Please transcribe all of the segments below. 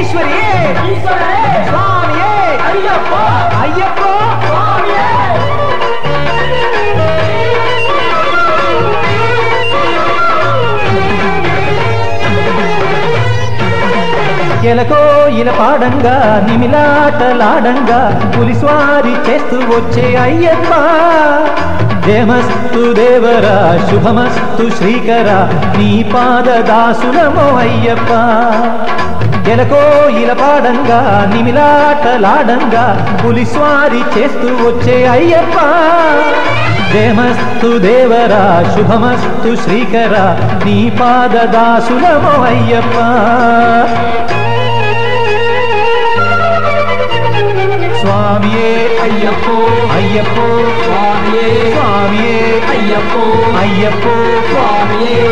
ఈశ్వరియే స్వామియే! అయ్యప్పో! ఎలకో ఇల పాడంగా నిమిలాటలాడంగా పులిస్వారి చేస్తూ వచ్చే అయ్యప్ప! హేమస్తు దేవరా శుభమస్తు శ్రీకర నీ పాద దాసులమో అయ్యప్ప ఎలకో ఇలపాడంగా నిమిలాటలాడంగా పులిస్వారి చేస్తూ వచ్చే అయ్యప్ప. జయమస్తు దేవరా శుభమస్తు శ్రీకర నీ పాద దాసులమో అయ్యప్ప స్వామియే అయ్యప్పో అయ్యప్పో. అయ్యప్పో అయ్యప్పో స్వామియే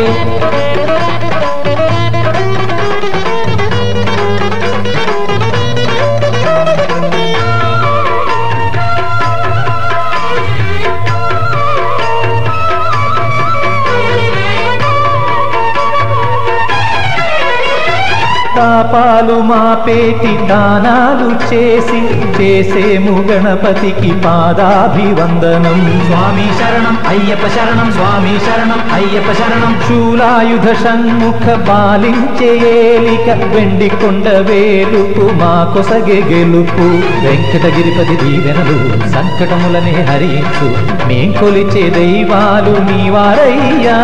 పాపాలు మా పేటి దానాలు చేసి చేసేము గణపతికి పాదాభివందనం. స్వామి శరణం అయ్యప్ప శరణం స్వామి శరణం అయ్యప్ప శరణం. శూలాయుధ షణ్ముఖ పాలించే ఏలిక వెండి కొండ వేలుపు మా కొసగే గెలుపు. వెంకటగిరిపతి దీవెనలు సంకటములనే హరించు. మేం కొలిచే దైవాలు నీవారయ్యా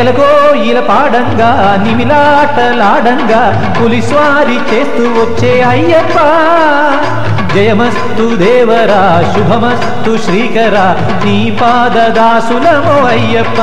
ఎలగో ఇల పాడంగా నిమిలాటలాడంగా పులిస్వారి చేస్తూ వచ్చే అయ్యప్ప. జయమస్తు దేవరా శుభమస్తు శ్రీకర నీ పాదదాసులము అయ్యప్ప.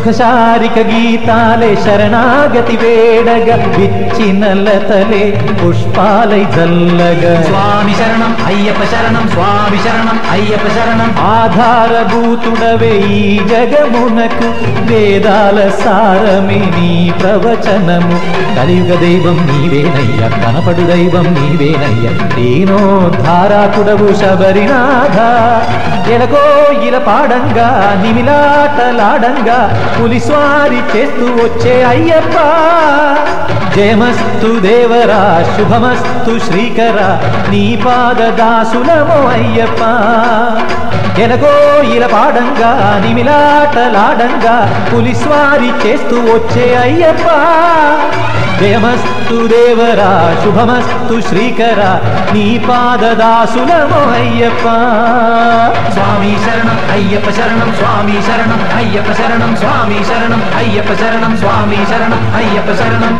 సుఖశారిక గీతాలే శరణాగతి వేడగ విచ్చిన లతలే పుష్పాలై జల్లగా. స్వామి శరణం అయ్యప్ప శరణం స్వామి శరణం అయ్యప్ప శరణం. ఆధారభూతుడవే ఈ జగమునకు వేదాల సారమే నీ ప్రవచనము. కలియుగ దైవం నీవేనయ్య కనపడు దైవం నీవేనయ్య. దీనోద్ధారాకుడవు శబరినాథ ఎలగో ఇల పాడంగా నిమిలాటలాడంగా పులిస్వారి చేస్తూ వచ్చే అయ్యప్ప. జయమస్తు దేవరా శుభమస్తు శ్రీకర నీ పాద దాసులమో అయ్యప్ప. ఎలగో ఇల పాడంగా నిమిలాటలాడంగా పులిస్వారి చేస్తూ వచ్చే అయ్యప్ప. జయమస్తు దేవరా శుభమస్తు శ్రీకర నీ పాద దాసులమో అయ్యప్ప స్వామి శరణం అయ్యప్ప శరణం స్వామి శరణం అయ్యప్ప శరణం స్వామి శరణం అయ్యప్ప శరణం స్వామి శరణం అయ్యప్ప శరణం.